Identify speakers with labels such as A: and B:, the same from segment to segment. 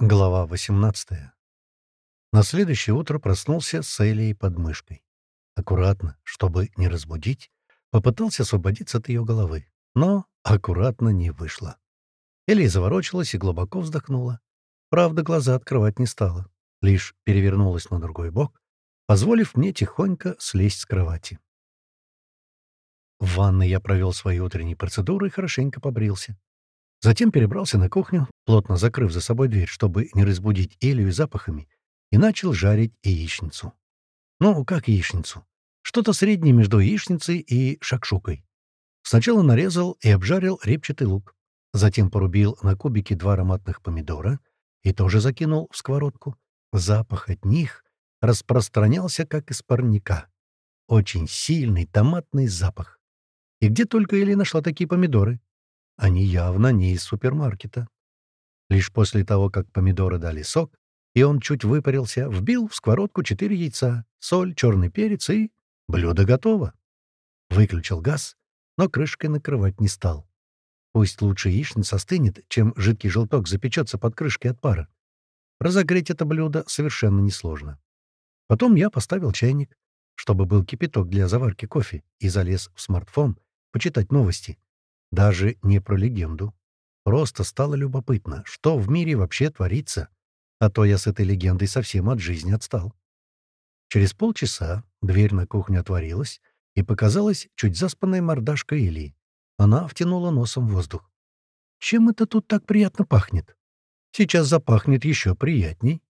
A: Глава 18. На следующее утро проснулся с Элией под мышкой. Аккуратно, чтобы не разбудить, попытался освободиться от ее головы, но аккуратно не вышло. Элия заворочилась и глубоко вздохнула. Правда, глаза открывать не стала, лишь перевернулась на другой бок, позволив мне тихонько слезть с кровати. В ванной я провел свои утренние процедуры и хорошенько побрился. Затем перебрался на кухню, плотно закрыв за собой дверь, чтобы не разбудить Элию запахами, и начал жарить яичницу. Ну, как яичницу? Что-то среднее между яичницей и шакшукой. Сначала нарезал и обжарил репчатый лук. Затем порубил на кубики два ароматных помидора и тоже закинул в сковородку. Запах от них распространялся, как из парника. Очень сильный томатный запах. И где только Эли нашла такие помидоры? Они явно не из супермаркета. Лишь после того, как помидоры дали сок, и он чуть выпарился, вбил в сковородку четыре яйца, соль, черный перец и... Блюдо готово. Выключил газ, но крышкой накрывать не стал. Пусть лучше яичница остынет, чем жидкий желток запечется под крышкой от пара. Разогреть это блюдо совершенно несложно. Потом я поставил чайник, чтобы был кипяток для заварки кофе, и залез в смартфон почитать новости. Даже не про легенду. Просто стало любопытно, что в мире вообще творится, а то я с этой легендой совсем от жизни отстал. Через полчаса дверь на кухню отворилась, и показалась чуть заспанная мордашка Ильи. Она втянула носом воздух. «Чем это тут так приятно пахнет?» «Сейчас запахнет еще приятней».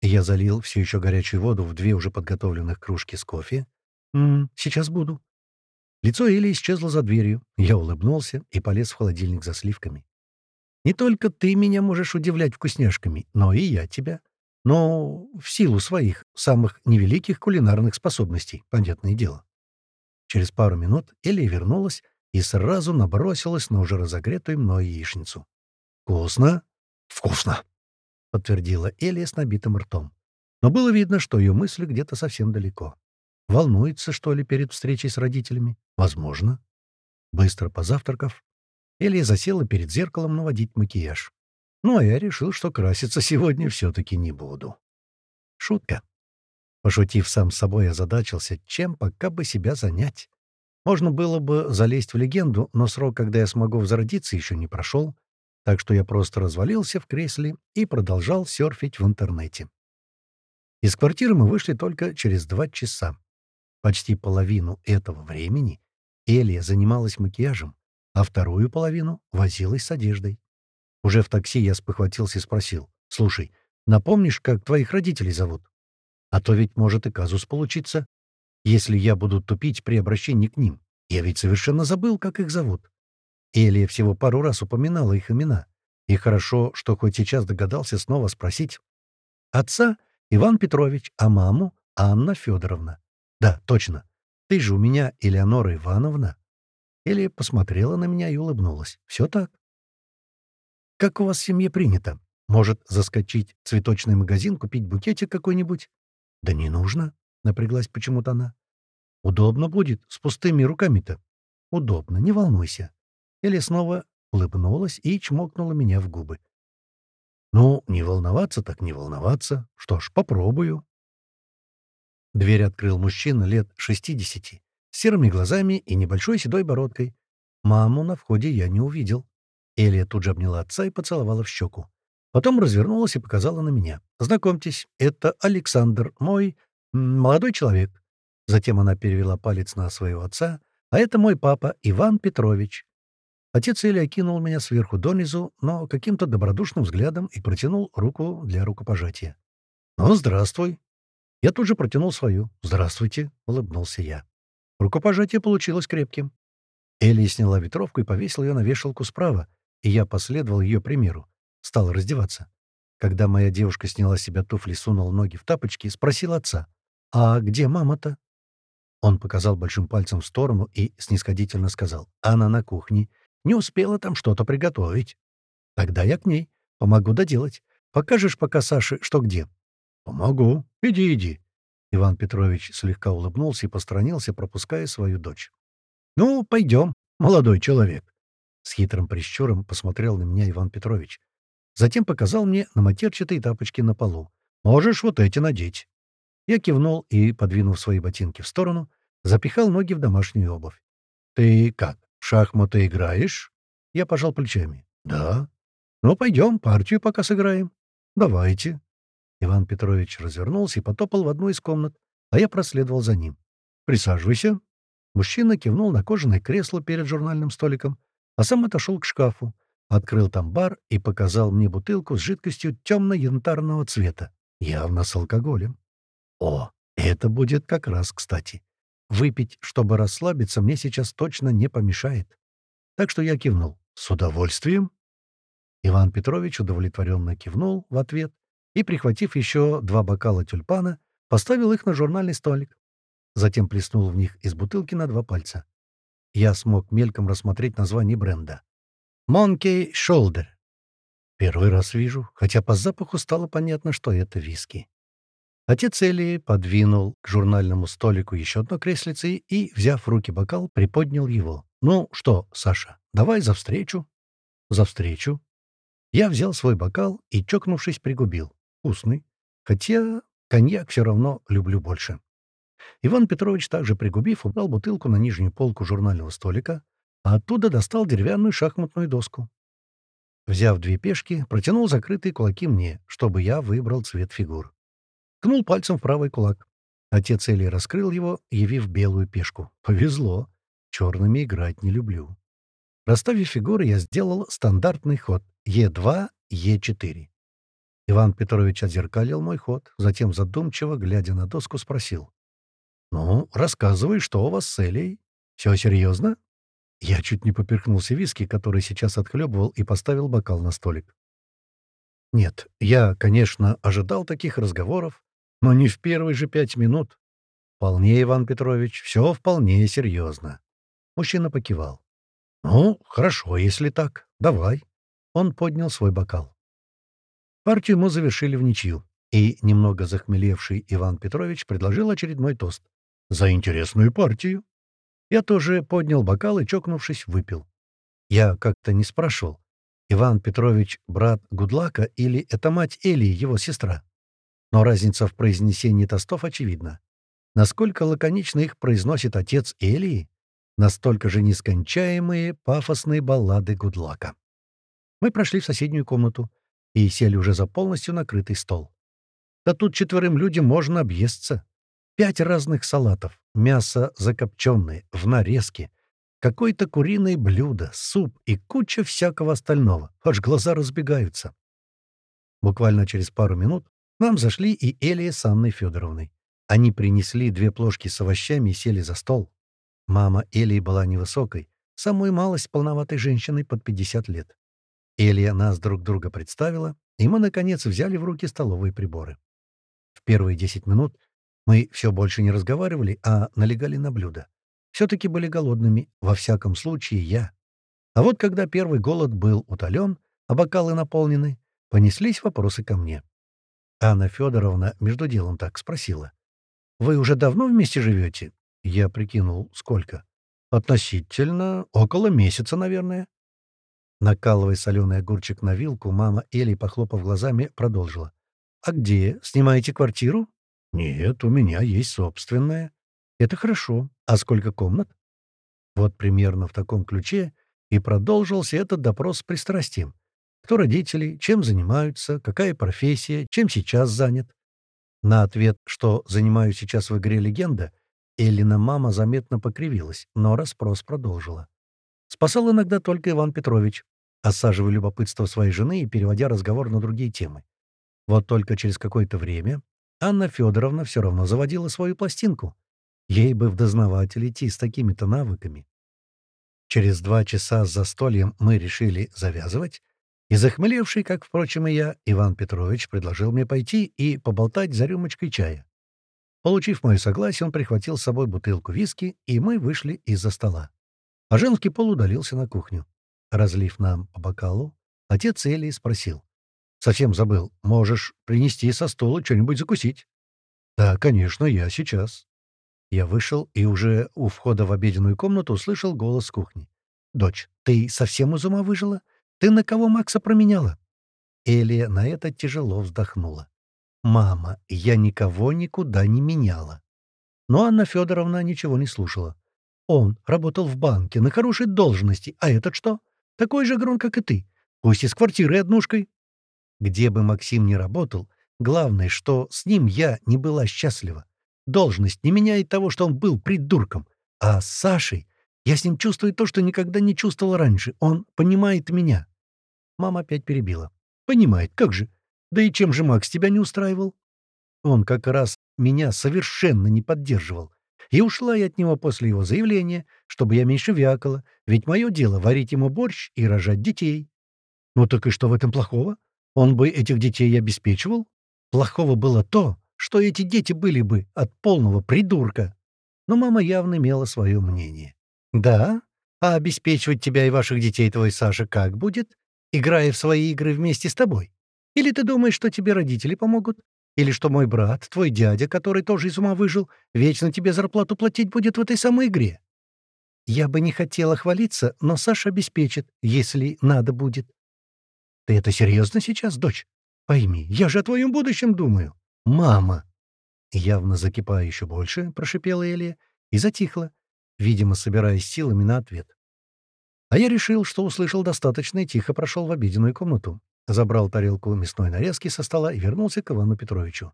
A: Я залил все еще горячую воду в две уже подготовленных кружки с кофе. «М -м, сейчас буду». Лицо Эли исчезло за дверью. Я улыбнулся и полез в холодильник за сливками. «Не только ты меня можешь удивлять вкусняшками, но и я тебя. Но в силу своих самых невеликих кулинарных способностей, понятное дело». Через пару минут Элия вернулась и сразу набросилась на уже разогретую мной яичницу. «Вкусно?» «Вкусно!» — подтвердила Элия с набитым ртом. Но было видно, что ее мысли где-то совсем далеко. Волнуется, что ли, перед встречей с родителями? Возможно. Быстро позавтракав, Элия засела перед зеркалом наводить макияж. Ну, а я решил, что краситься сегодня все-таки не буду. Шутка. Пошутив сам с собой, озадачился, чем пока бы себя занять. Можно было бы залезть в легенду, но срок, когда я смогу возродиться, еще не прошел, так что я просто развалился в кресле и продолжал серфить в интернете. Из квартиры мы вышли только через два часа. Почти половину этого времени Элия занималась макияжем, а вторую половину возилась с одеждой. Уже в такси я спохватился и спросил. «Слушай, напомнишь, как твоих родителей зовут? А то ведь может и казус получиться, если я буду тупить при обращении к ним. Я ведь совершенно забыл, как их зовут». Элия всего пару раз упоминала их имена. И хорошо, что хоть сейчас догадался снова спросить. Отца — Иван Петрович, а маму — Анна Федоровна. «Да, точно. Ты же у меня Элеонора Ивановна». Элия посмотрела на меня и улыбнулась. «Все так». «Как у вас в семье принято? Может, заскочить в цветочный магазин, купить букетик какой-нибудь?» «Да не нужно», — напряглась почему-то она. «Удобно будет, с пустыми руками-то». «Удобно, не волнуйся». Элия снова улыбнулась и чмокнула меня в губы. «Ну, не волноваться так не волноваться. Что ж, попробую». Дверь открыл мужчина лет 60, с серыми глазами и небольшой седой бородкой. Маму на входе я не увидел. Элия тут же обняла отца и поцеловала в щеку. Потом развернулась и показала на меня. «Знакомьтесь, это Александр, мой молодой человек». Затем она перевела палец на своего отца. «А это мой папа, Иван Петрович». Отец Эли окинул меня сверху донизу, но каким-то добродушным взглядом и протянул руку для рукопожатия. «Ну, здравствуй», я тут же протянул свою. «Здравствуйте», — улыбнулся я. Рукопожатие получилось крепким. Элли сняла ветровку и повесила ее на вешалку справа, и я последовал ее примеру. Стал раздеваться. Когда моя девушка сняла с себя туфли, сунул ноги в тапочки, спросил отца, «А где мама-то?» Он показал большим пальцем в сторону и снисходительно сказал, «Она на кухне. Не успела там что-то приготовить». «Тогда я к ней. Помогу доделать. Покажешь пока Саше, что где?» «Помогу. Иди, иди». Иван Петрович слегка улыбнулся и посторонился, пропуская свою дочь. «Ну, пойдем, молодой человек». С хитрым прищуром посмотрел на меня Иван Петрович. Затем показал мне на матерчатые тапочки на полу. «Можешь вот эти надеть». Я кивнул и, подвинув свои ботинки в сторону, запихал ноги в домашнюю обувь. «Ты как, в шахматы играешь?» Я пожал плечами. «Да». «Ну, пойдем, партию пока сыграем». «Давайте». Иван Петрович развернулся и потопал в одну из комнат, а я проследовал за ним. «Присаживайся». Мужчина кивнул на кожаное кресло перед журнальным столиком, а сам отошел к шкафу, открыл там бар и показал мне бутылку с жидкостью темно-янтарного цвета, явно с алкоголем. О, это будет как раз кстати. Выпить, чтобы расслабиться, мне сейчас точно не помешает. Так что я кивнул. «С удовольствием». Иван Петрович удовлетворенно кивнул в ответ и, прихватив еще два бокала тюльпана, поставил их на журнальный столик. Затем плеснул в них из бутылки на два пальца. Я смог мельком рассмотреть название бренда. «Monkey Shoulder». Первый раз вижу, хотя по запаху стало понятно, что это виски. Отец Элии подвинул к журнальному столику еще одно креслице и, взяв в руки бокал, приподнял его. «Ну что, Саша, давай за встречу». «За встречу». Я взял свой бокал и, чокнувшись, пригубил. Вкусный. Хотя коньяк все равно люблю больше. Иван Петрович, также пригубив, убрал бутылку на нижнюю полку журнального столика, а оттуда достал деревянную шахматную доску. Взяв две пешки, протянул закрытые кулаки мне, чтобы я выбрал цвет фигур. Ткнул пальцем в правый кулак. Отец Эли раскрыл его, явив белую пешку. Повезло. Черными играть не люблю. Расставив фигуры, я сделал стандартный ход Е2, Е4. Иван Петрович отзеркалил мой ход, затем задумчиво, глядя на доску, спросил. «Ну, рассказывай, что у вас с Элей? Все серьезно?» Я чуть не поперхнулся виски, который сейчас отхлебывал, и поставил бокал на столик. Нет, я, конечно, ожидал таких разговоров, но не в первые же пять минут. Вполне, Иван Петрович, все вполне серьезно. Мужчина покивал. «Ну, хорошо, если так. Давай». Он поднял свой бокал. Партию мы завершили в ничью, и немного захмелевший Иван Петрович предложил очередной тост. «За интересную партию». Я тоже поднял бокал и, чокнувшись, выпил. Я как-то не спрашивал, Иван Петрович — брат Гудлака или это мать Элии, его сестра. Но разница в произнесении тостов очевидна. Насколько лаконично их произносит отец Элии, настолько же нескончаемые пафосные баллады Гудлака. Мы прошли в соседнюю комнату и сели уже за полностью накрытый стол. Да тут четверым людям можно объесться. Пять разных салатов, мясо закопченное, в нарезке, какое-то куриное блюдо, суп и куча всякого остального. Аж глаза разбегаются. Буквально через пару минут нам зашли и Элия с Анной Федоровной. Они принесли две плошки с овощами и сели за стол. Мама Элии была невысокой, самой малость полноватой женщиной под 50 лет. Элия нас друг друга представила, и мы, наконец, взяли в руки столовые приборы. В первые 10 минут мы все больше не разговаривали, а налегали на блюда. Все-таки были голодными, во всяком случае, я. А вот когда первый голод был утолен, а бокалы наполнены, понеслись вопросы ко мне. Анна Федоровна между делом так спросила. «Вы уже давно вместе живете?» Я прикинул, сколько. «Относительно около месяца, наверное». Накалывая соленый огурчик на вилку, мама Эли, похлопав глазами, продолжила. «А где? Снимаете квартиру?» «Нет, у меня есть собственная». «Это хорошо. А сколько комнат?» Вот примерно в таком ключе и продолжился этот допрос с пристрастием. Кто родители, чем занимаются, какая профессия, чем сейчас занят. На ответ, что занимаюсь сейчас в игре «Легенда», Эллина мама заметно покривилась, но расспрос продолжила. Спасал иногда только Иван Петрович, осаживая любопытство своей жены и переводя разговор на другие темы. Вот только через какое-то время Анна Федоровна все равно заводила свою пластинку. Ей бы в дознаватель идти с такими-то навыками. Через два часа с застольем мы решили завязывать, и захмелевший, как, впрочем, и я, Иван Петрович предложил мне пойти и поболтать за рюмочкой чая. Получив мое согласие, он прихватил с собой бутылку виски, и мы вышли из-за стола. А женский пол удалился на кухню. Разлив нам по бокалу, отец Элии спросил. «Совсем забыл. Можешь принести со стула что-нибудь закусить?» «Да, конечно, я сейчас». Я вышел и уже у входа в обеденную комнату услышал голос кухни. «Дочь, ты совсем из ума выжила? Ты на кого Макса променяла?» Элия на это тяжело вздохнула. «Мама, я никого никуда не меняла». Но Анна Федоровна ничего не слушала. «Он работал в банке, на хорошей должности, а этот что? Такой же грон, как и ты. Пусть и с квартирой однушкой». Где бы Максим ни работал, главное, что с ним я не была счастлива. Должность не меняет того, что он был придурком. А с Сашей я с ним чувствую то, что никогда не чувствовал раньше. Он понимает меня. Мама опять перебила. «Понимает, как же? Да и чем же Макс тебя не устраивал?» Он как раз меня совершенно не поддерживал. И ушла я от него после его заявления, чтобы я меньше вякала, ведь мое дело — варить ему борщ и рожать детей. Ну так и что в этом плохого? Он бы этих детей обеспечивал? Плохого было то, что эти дети были бы от полного придурка. Но мама явно имела свое мнение. «Да? А обеспечивать тебя и ваших детей твой Саша как будет? Играя в свои игры вместе с тобой? Или ты думаешь, что тебе родители помогут? Или что мой брат, твой дядя, который тоже из ума выжил, вечно тебе зарплату платить будет в этой самой игре?» «Я бы не хотела хвалиться, но Саша обеспечит, если надо будет». «Ты это серьезно сейчас, дочь? Пойми, я же о твоем будущем думаю. Мама!» Явно закипая еще больше, прошипела Элия и затихла, видимо, собираясь силами на ответ. А я решил, что услышал достаточно и тихо прошел в обеденную комнату, забрал тарелку мясной нарезки со стола и вернулся к Ивану Петровичу.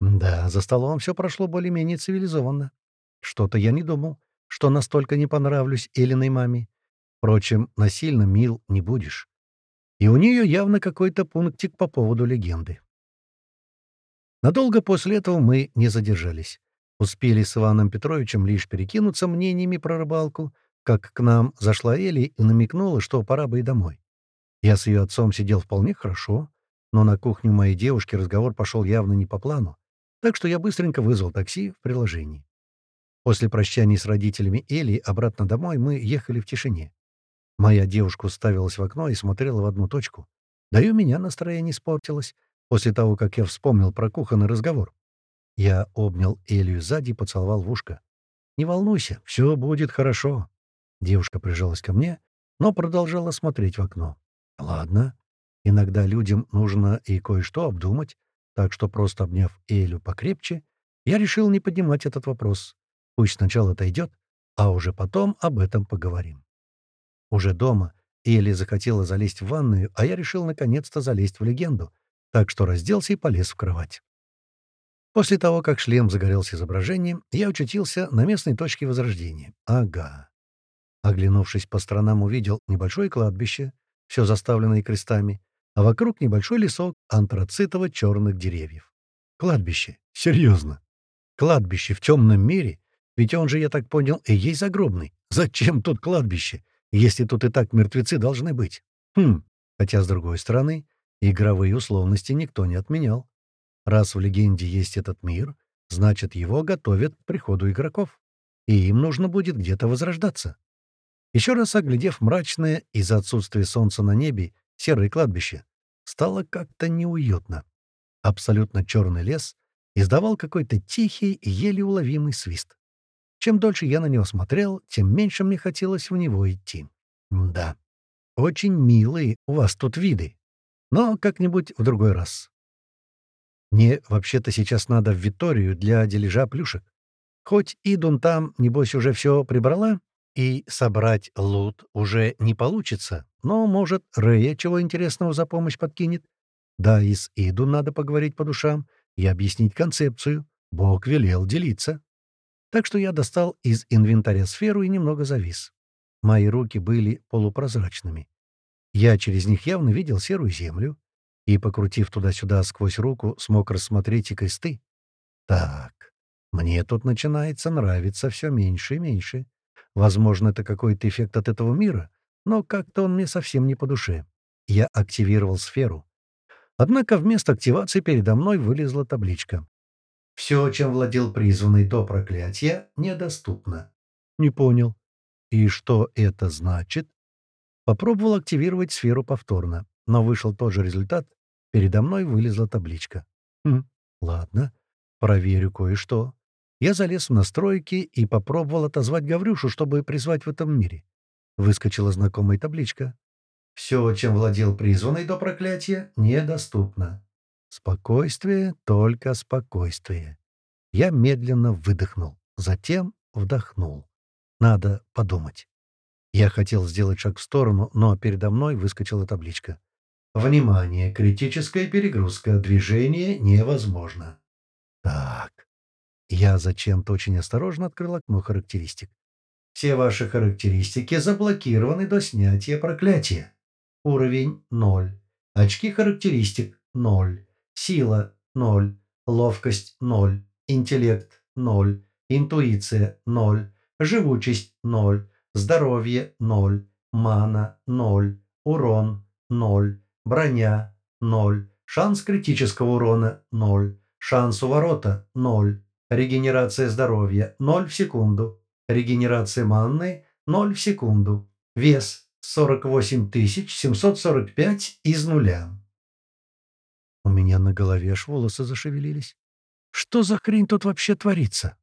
A: Да, за столом все прошло более-менее цивилизованно. Что-то я не думал, что настолько не понравлюсь Элиной маме. Впрочем, насильно мил не будешь. И у нее явно какой-то пунктик по поводу легенды. Надолго после этого мы не задержались. Успели с Иваном Петровичем лишь перекинуться мнениями про рыбалку, как к нам зашла Эли и намекнула, что пора бы и домой. Я с ее отцом сидел вполне хорошо, но на кухню моей девушки разговор пошел явно не по плану, так что я быстренько вызвал такси в приложении. После прощания с родителями Эли обратно домой мы ехали в тишине. Моя девушка уставилась в окно и смотрела в одну точку. Да и у меня настроение испортилось после того, как я вспомнил про кухонный разговор. Я обнял Элию сзади и поцеловал в ушко. «Не волнуйся, все будет хорошо». Девушка прижалась ко мне, но продолжала смотреть в окно. «Ладно. Иногда людям нужно и кое-что обдумать, так что просто обняв Элю покрепче, я решил не поднимать этот вопрос. Пусть сначала отойдет, а уже потом об этом поговорим. Уже дома Элли захотела залезть в ванную, а я решил наконец-то залезть в легенду, так что разделся и полез в кровать. После того, как шлем загорелся изображением, я очутился на местной точке возрождения. Ага. Оглянувшись по сторонам, увидел небольшое кладбище, все заставленное крестами, а вокруг небольшой лесок антрацитово-черных деревьев. Кладбище. Серьезно. Кладбище в темном мире? Ведь он же, я так понял, и есть загробный. Зачем тут кладбище, если тут и так мертвецы должны быть? Хм, хотя, с другой стороны, игровые условности никто не отменял. Раз в легенде есть этот мир, значит, его готовят к приходу игроков, и им нужно будет где-то возрождаться. Еще раз оглядев мрачное из-за отсутствия солнца на небе серое кладбище, стало как-то неуютно. Абсолютно черный лес издавал какой-то тихий еле уловимый свист. Чем дольше я на него смотрел, тем меньше мне хотелось в него идти. Да, очень милые у вас тут виды, но как-нибудь в другой раз. Мне вообще-то сейчас надо в Виторию для дележа плюшек. Хоть Идун там, небось, уже все прибрала, и собрать лут уже не получится, но, может, Рэя чего интересного за помощь подкинет. Да, и с Идун надо поговорить по душам и объяснить концепцию. Бог велел делиться. Так что я достал из инвентаря сферу и немного завис. Мои руки были полупрозрачными. Я через них явно видел серую землю, и, покрутив туда-сюда сквозь руку, смог рассмотреть и кресты. Так, мне тут начинается нравиться все меньше и меньше. Возможно, это какой-то эффект от этого мира, но как-то он мне совсем не по душе. Я активировал сферу. Однако вместо активации передо мной вылезла табличка. «Все, чем владел призванный до проклятия, недоступно». «Не понял. И что это значит?» Попробовал активировать сферу повторно но вышел тот же результат. Передо мной вылезла табличка. Хм, ладно, проверю кое-что. Я залез в настройки и попробовал отозвать Гаврюшу, чтобы призвать в этом мире. Выскочила знакомая табличка. Все, чем владел призванный до проклятия, недоступно. Спокойствие, только спокойствие. Я медленно выдохнул, затем вдохнул. Надо подумать. Я хотел сделать шаг в сторону, но передо мной выскочила табличка. «Внимание! Критическая перегрузка. Движение невозможно». Так. Я зачем-то очень осторожно открыл окно характеристик. Все ваши характеристики заблокированы до снятия проклятия. Уровень 0. Очки характеристик 0. Сила 0. Ловкость 0. Интеллект 0. Интуиция 0. Живучесть 0. Здоровье 0. Мана 0. Урон 0. Броня 0. Шанс критического урона 0. Шанс уворота 0. Регенерация здоровья 0 в секунду. Регенерация манны 0 в секунду. Вес 48 745 из нуля. У меня на голове аж волосы зашевелились. Что за хрень тут вообще творится?